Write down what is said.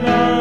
love.